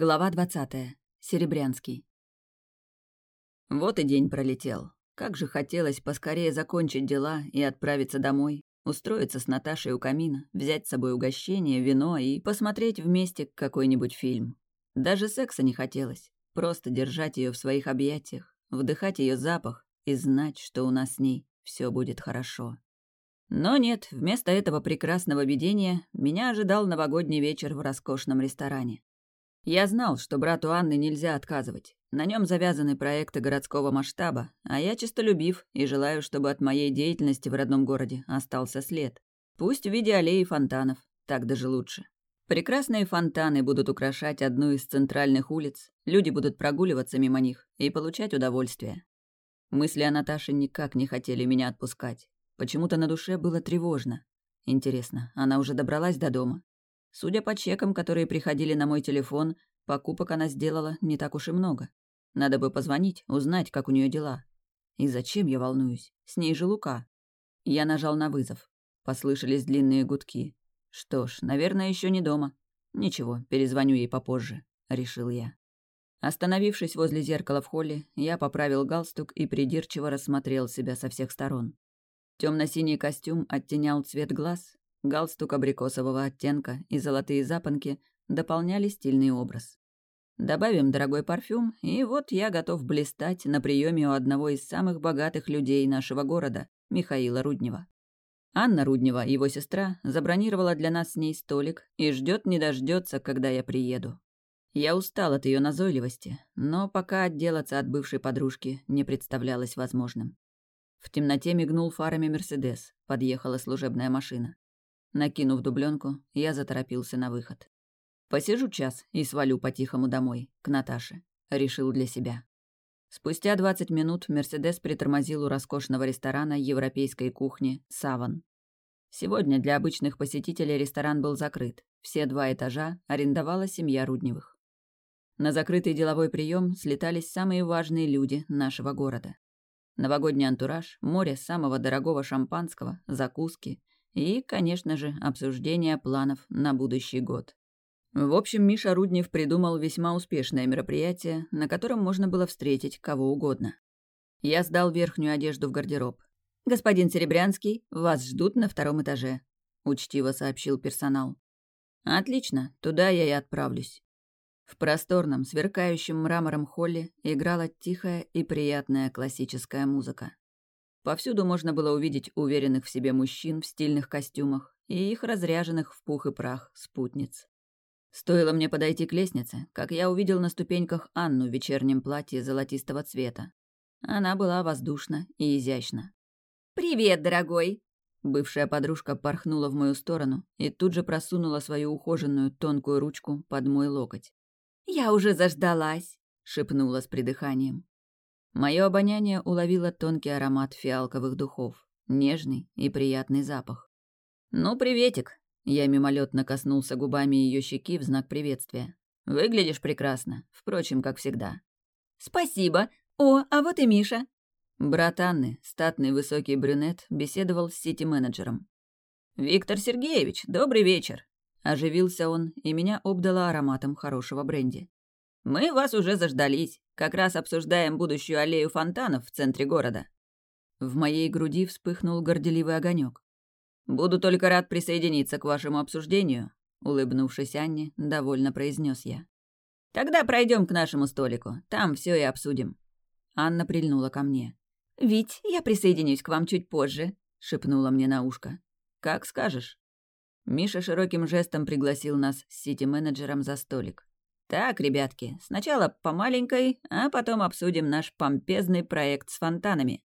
Глава двадцатая. Серебрянский. Вот и день пролетел. Как же хотелось поскорее закончить дела и отправиться домой, устроиться с Наташей у камина, взять с собой угощение, вино и посмотреть вместе какой-нибудь фильм. Даже секса не хотелось. Просто держать ее в своих объятиях, вдыхать ее запах и знать, что у нас с ней все будет хорошо. Но нет, вместо этого прекрасного видения меня ожидал новогодний вечер в роскошном ресторане. Я знал, что брату Анны нельзя отказывать. На нем завязаны проекты городского масштаба, а я честолюбив и желаю, чтобы от моей деятельности в родном городе остался след. Пусть в виде аллеи фонтанов, так даже лучше. Прекрасные фонтаны будут украшать одну из центральных улиц, люди будут прогуливаться мимо них и получать удовольствие. Мысли о Наташе никак не хотели меня отпускать. Почему-то на душе было тревожно. Интересно, она уже добралась до дома? Судя по чекам, которые приходили на мой телефон, покупок она сделала не так уж и много. Надо бы позвонить, узнать, как у нее дела. И зачем я волнуюсь? С ней же Лука. Я нажал на вызов. Послышались длинные гудки. Что ж, наверное, еще не дома. Ничего, перезвоню ей попозже, решил я. Остановившись возле зеркала в холле, я поправил галстук и придирчиво рассмотрел себя со всех сторон. Темно-синий костюм оттенял цвет глаз, Галстук абрикосового оттенка и золотые запонки дополняли стильный образ. Добавим дорогой парфюм, и вот я готов блистать на приеме у одного из самых богатых людей нашего города, Михаила Руднева. Анна Руднева, его сестра, забронировала для нас с ней столик и ждет не дождется, когда я приеду. Я устал от ее назойливости, но пока отделаться от бывшей подружки не представлялось возможным. В темноте мигнул фарами Мерседес, подъехала служебная машина. Накинув дубленку, я заторопился на выход. Посижу час и свалю по-тихому домой, к Наташе. Решил для себя. Спустя 20 минут Мерседес притормозил у роскошного ресторана европейской кухни «Саван». Сегодня для обычных посетителей ресторан был закрыт. Все два этажа арендовала семья Рудневых. На закрытый деловой прием слетались самые важные люди нашего города. Новогодний антураж, море самого дорогого шампанского, закуски и, конечно же, обсуждение планов на будущий год. В общем, Миша Руднев придумал весьма успешное мероприятие, на котором можно было встретить кого угодно. Я сдал верхнюю одежду в гардероб. «Господин Серебрянский, вас ждут на втором этаже», — учтиво сообщил персонал. «Отлично, туда я и отправлюсь». В просторном, сверкающем мрамором холле играла тихая и приятная классическая музыка. Повсюду можно было увидеть уверенных в себе мужчин в стильных костюмах и их разряженных в пух и прах спутниц. Стоило мне подойти к лестнице, как я увидел на ступеньках Анну в вечернем платье золотистого цвета. Она была воздушна и изящна. «Привет, дорогой!» Бывшая подружка порхнула в мою сторону и тут же просунула свою ухоженную тонкую ручку под мой локоть. «Я уже заждалась!» — шепнула с придыханием. Мое обоняние уловило тонкий аромат фиалковых духов, нежный и приятный запах. «Ну, приветик!» Я мимолетно коснулся губами ее щеки в знак приветствия. «Выглядишь прекрасно, впрочем, как всегда». «Спасибо! О, а вот и Миша!» Брат Анны, статный высокий брюнет, беседовал с сити-менеджером. «Виктор Сергеевич, добрый вечер!» Оживился он, и меня обдало ароматом хорошего бренди. «Мы вас уже заждались. Как раз обсуждаем будущую аллею фонтанов в центре города». В моей груди вспыхнул горделивый огонек. «Буду только рад присоединиться к вашему обсуждению», — улыбнувшись Анне, довольно произнес я. «Тогда пройдем к нашему столику. Там все и обсудим». Анна прильнула ко мне. «Вить, я присоединюсь к вам чуть позже», — шепнула мне на ушко. «Как скажешь». Миша широким жестом пригласил нас с сити-менеджером за столик. Так, ребятки, сначала по маленькой, а потом обсудим наш помпезный проект с фонтанами.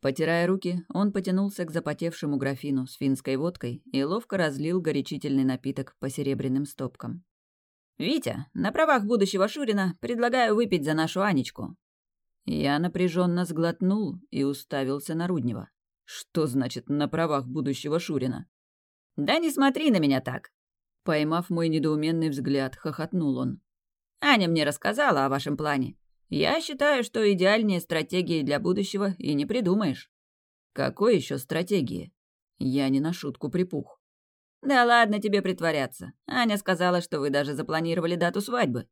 Потирая руки, он потянулся к запотевшему графину с финской водкой и ловко разлил горячительный напиток по серебряным стопкам. «Витя, на правах будущего Шурина предлагаю выпить за нашу Анечку». Я напряженно сглотнул и уставился на Руднева. «Что значит «на правах будущего Шурина»?» «Да не смотри на меня так!» Поймав мой недоуменный взгляд, хохотнул он. Аня мне рассказала о вашем плане. Я считаю, что идеальнее стратегии для будущего и не придумаешь. Какой еще стратегии? Я не на шутку припух. Да ладно тебе притворяться. Аня сказала, что вы даже запланировали дату свадьбы.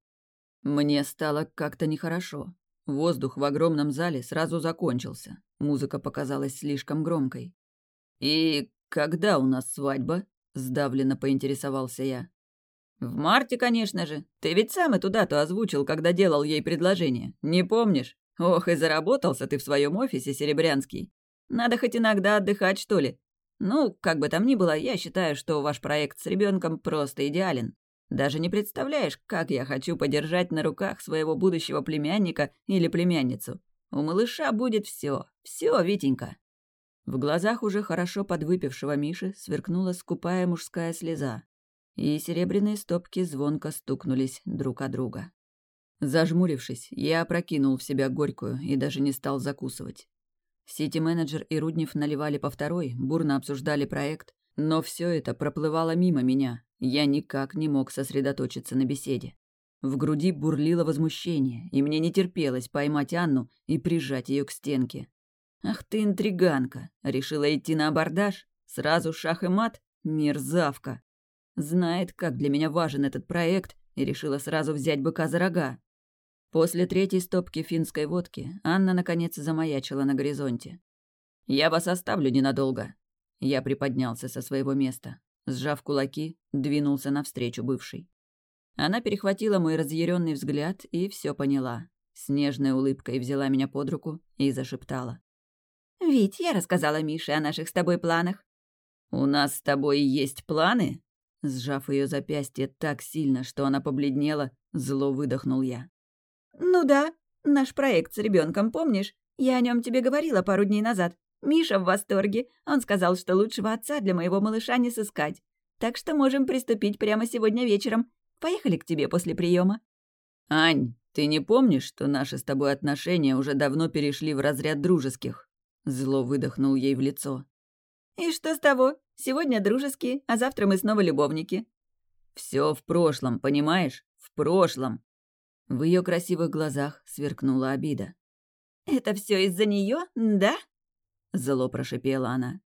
Мне стало как-то нехорошо. Воздух в огромном зале сразу закончился. Музыка показалась слишком громкой. «И когда у нас свадьба?» — сдавленно поинтересовался я. «В марте, конечно же. Ты ведь сам и туда-то озвучил, когда делал ей предложение. Не помнишь? Ох, и заработался ты в своем офисе, Серебрянский. Надо хоть иногда отдыхать, что ли. Ну, как бы там ни было, я считаю, что ваш проект с ребенком просто идеален. Даже не представляешь, как я хочу подержать на руках своего будущего племянника или племянницу. У малыша будет все, все, Витенька. В глазах уже хорошо подвыпившего Миши сверкнула скупая мужская слеза, и серебряные стопки звонко стукнулись друг о друга. Зажмурившись, я опрокинул в себя горькую и даже не стал закусывать. Сити-менеджер и Руднев наливали по второй, бурно обсуждали проект, но все это проплывало мимо меня. Я никак не мог сосредоточиться на беседе. В груди бурлило возмущение, и мне не терпелось поймать Анну и прижать ее к стенке. «Ах ты, интриганка! Решила идти на абордаж? Сразу шах и мат? Мерзавка! Знает, как для меня важен этот проект, и решила сразу взять быка за рога. После третьей стопки финской водки Анна наконец замаячила на горизонте. «Я вас оставлю ненадолго», я приподнялся со своего места. Сжав кулаки, двинулся навстречу бывшей. Она перехватила мой разъяренный взгляд и все поняла. С нежной улыбкой взяла меня под руку и зашептала. «Вить, я рассказала Мише о наших с тобой планах». «У нас с тобой есть планы?» Сжав ее запястье так сильно, что она побледнела, зло выдохнул я. «Ну да, наш проект с ребенком, помнишь? Я о нем тебе говорила пару дней назад. Миша в восторге. Он сказал, что лучшего отца для моего малыша не сыскать. Так что можем приступить прямо сегодня вечером. Поехали к тебе после приема. «Ань, ты не помнишь, что наши с тобой отношения уже давно перешли в разряд дружеских?» Зло выдохнул ей в лицо. «И что с того? Сегодня дружеские, а завтра мы снова любовники». Все в прошлом, понимаешь? В прошлом». В ее красивых глазах сверкнула обида. «Это все из-за нее, да?» Зло прошипела она.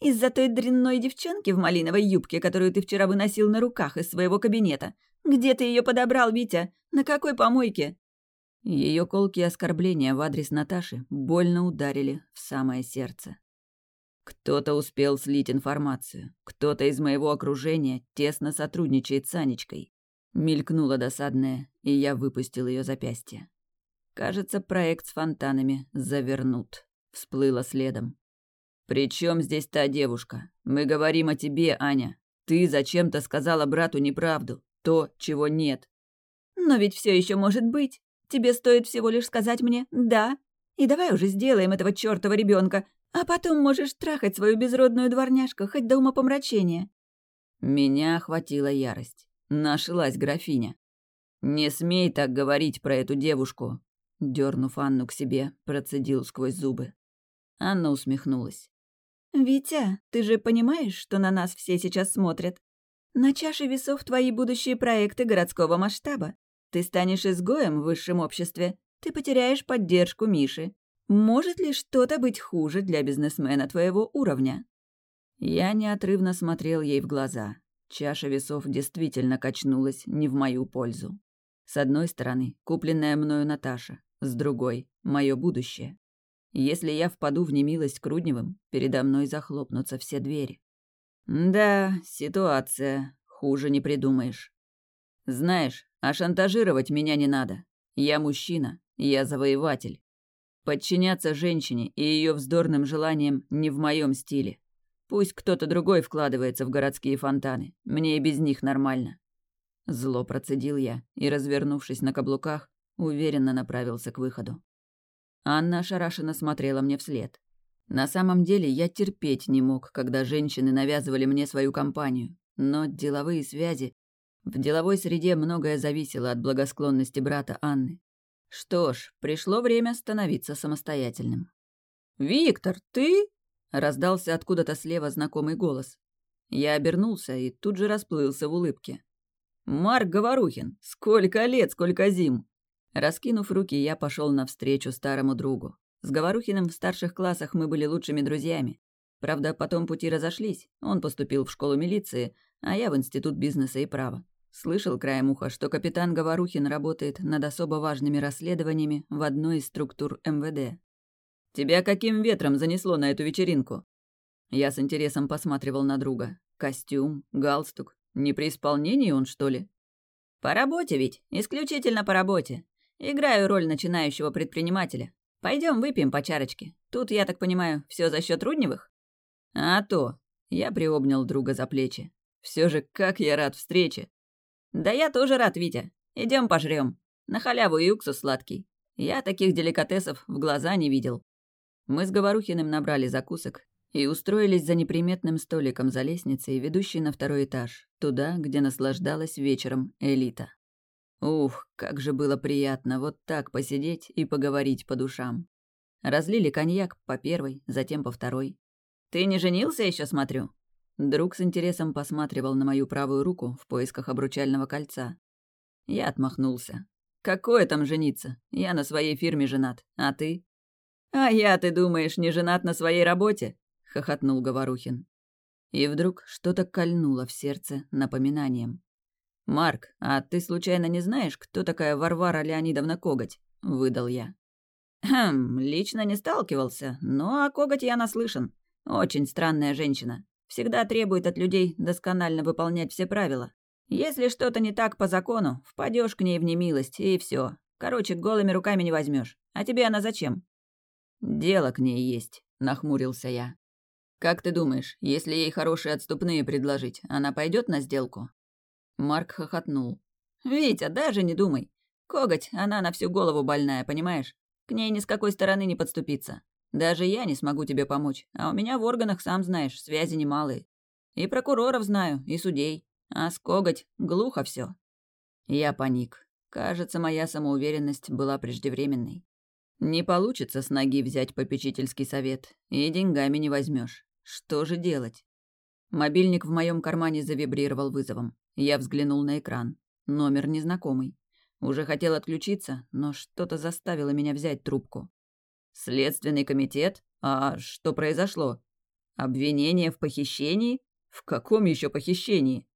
«Из-за той дрянной девчонки в малиновой юбке, которую ты вчера выносил на руках из своего кабинета. Где ты ее подобрал, Витя? На какой помойке?» Ее колкие оскорбления в адрес Наташи больно ударили в самое сердце. Кто-то успел слить информацию, кто-то из моего окружения тесно сотрудничает с Анечкой. Мелькнула досадная, и я выпустил ее запястье. Кажется, проект с фонтанами завернут. Всплыла следом. «При чем здесь та девушка? Мы говорим о тебе, Аня. Ты зачем-то сказала брату неправду, то, чего нет». «Но ведь все еще может быть. Тебе стоит всего лишь сказать мне «да». И давай уже сделаем этого чертова ребенка, а потом можешь трахать свою безродную дворняжку хоть до умопомрачения». Меня охватила ярость. Нашлась графиня. «Не смей так говорить про эту девушку!» Дернув Анну к себе, процедил сквозь зубы. Анна усмехнулась. «Витя, ты же понимаешь, что на нас все сейчас смотрят? На чаше весов твои будущие проекты городского масштаба. Ты станешь изгоем в высшем обществе. Ты потеряешь поддержку Миши. Может ли что-то быть хуже для бизнесмена твоего уровня?» Я неотрывно смотрел ей в глаза. Чаша весов действительно качнулась не в мою пользу. С одной стороны, купленная мною Наташа, с другой — мое будущее. Если я впаду в немилость к Рудневым, передо мной захлопнутся все двери. Да, ситуация. Хуже не придумаешь. Знаешь, а шантажировать меня не надо. Я мужчина, я завоеватель. Подчиняться женщине и ее вздорным желаниям не в моем стиле. Пусть кто-то другой вкладывается в городские фонтаны. Мне и без них нормально. Зло процедил я и, развернувшись на каблуках, уверенно направился к выходу. Анна ошарашенно смотрела мне вслед. На самом деле я терпеть не мог, когда женщины навязывали мне свою компанию, но деловые связи... В деловой среде многое зависело от благосклонности брата Анны. Что ж, пришло время становиться самостоятельным. «Виктор, ты?» — раздался откуда-то слева знакомый голос. Я обернулся и тут же расплылся в улыбке. «Марк Говорухин! Сколько лет, сколько зим!» Раскинув руки, я пошел навстречу старому другу. С Говорухиным в старших классах мы были лучшими друзьями. Правда, потом пути разошлись. Он поступил в школу милиции, а я в институт бизнеса и права. Слышал краем уха, что капитан Говорухин работает над особо важными расследованиями в одной из структур МВД. «Тебя каким ветром занесло на эту вечеринку?» Я с интересом посматривал на друга. Костюм, галстук. Не при исполнении он, что ли? «По работе ведь, исключительно по работе. Играю роль начинающего предпринимателя. Пойдем выпьем по чарочке. Тут, я так понимаю, все за счет Рудневых?» «А то!» Я приобнял друга за плечи. Все же, как я рад встрече. «Да я тоже рад, Витя. Идем пожрем. На халяву и уксус сладкий. Я таких деликатесов в глаза не видел». Мы с Говорухиным набрали закусок и устроились за неприметным столиком за лестницей, ведущей на второй этаж, туда, где наслаждалась вечером элита. Ух, как же было приятно вот так посидеть и поговорить по душам. Разлили коньяк по первой, затем по второй. «Ты не женился еще, смотрю?» Друг с интересом посматривал на мою правую руку в поисках обручального кольца. Я отмахнулся. «Какое там жениться? Я на своей фирме женат. А ты?» «А я, ты думаешь, не женат на своей работе?» — хохотнул Говорухин. И вдруг что-то кольнуло в сердце напоминанием. «Марк, а ты случайно не знаешь, кто такая Варвара Леонидовна Коготь?» — выдал я. «Хм, лично не сталкивался, но о Коготь я наслышан. Очень странная женщина. Всегда требует от людей досконально выполнять все правила. Если что-то не так по закону, впадешь к ней в немилость, и все. Короче, голыми руками не возьмешь. А тебе она зачем? Дело к ней есть, нахмурился я. Как ты думаешь, если ей хорошие отступные предложить, она пойдет на сделку? Марк хохотнул. Витя, даже не думай. Коготь, она на всю голову больная, понимаешь? К ней ни с какой стороны не подступиться. Даже я не смогу тебе помочь, а у меня в органах, сам знаешь, связи немалые. И прокуроров знаю, и судей. А с коготь глухо все. Я паник. Кажется, моя самоуверенность была преждевременной. Не получится с ноги взять попечительский совет, и деньгами не возьмешь. Что же делать? Мобильник в моем кармане завибрировал вызовом. Я взглянул на экран. Номер незнакомый. Уже хотел отключиться, но что-то заставило меня взять трубку. Следственный комитет? А что произошло? Обвинение в похищении? В каком еще похищении?